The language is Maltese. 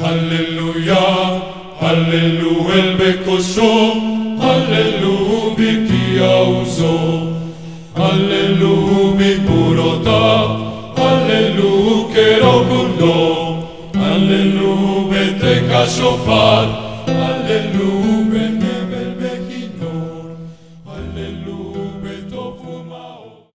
Halleluja, Hallelu el bekosho, Hallelu bikiauzo, Hallelu biburota, Hallelu kerobundo, Hallelu beteka shofar, Hallelu